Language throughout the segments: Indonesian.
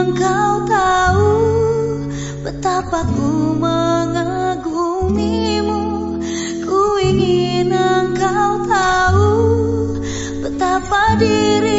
engkau tahu betapa ku mengagumimu. Ku ingin engkau tahu betapa diri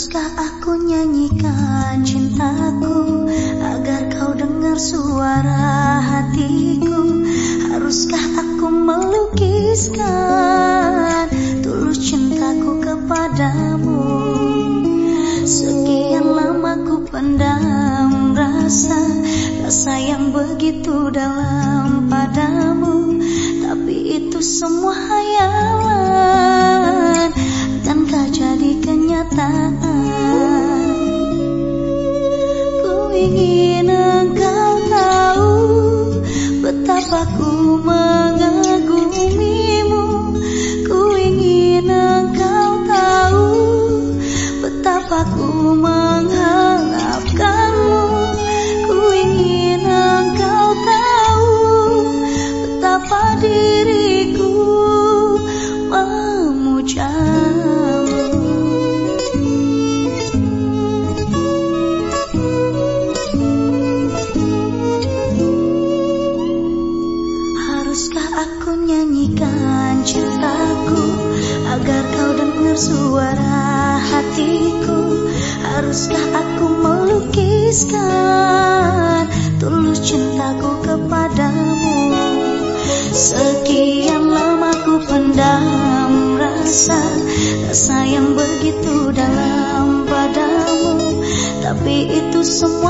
Haruskah aku nyanyikan cintaku Agar kau dengar suara hatiku? Haruskah aku melukiskan Tulus cintaku kepadamu? Sekian lama ku pendam rasa Rasa yang begitu dalam padamu. Tapi itu semua hayalan ingin engkau tahu Betapa ku mengagumimu. Ku ingin engkau tahu Betapa ku mengharapkanmu. Ku ingin engkau tahu Betapa diriku cintaku Agar kau dengar suara hatiku. Haruskah aku melukiskan Tulus cintaku kepadamu? Sekian lama ku pendam rasa Rasa yang begitu dalam padamu. Tapi itu semua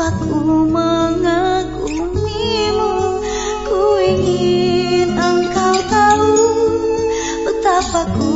sifatmu mengagumimu. Ku ingin engkau tahu betapa ku